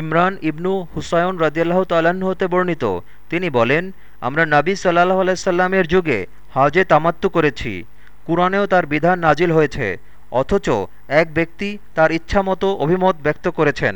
ইমরান ইবনু হুসায়ন রদিয়াল্লাহ তাল্লাহ্ন হতে বর্ণিত। তিনি বলেন, আমরা নাবী সাল্লাহ আলাইসাল্লামের যুগে হাজে তামাত্তু করেছি। কুরআনেও তার বিধান নাজিল হয়েছে, অথচ এক ব্যক্তি তার ইচ্ছামতো অভিমত ব্যক্ত করেছেন।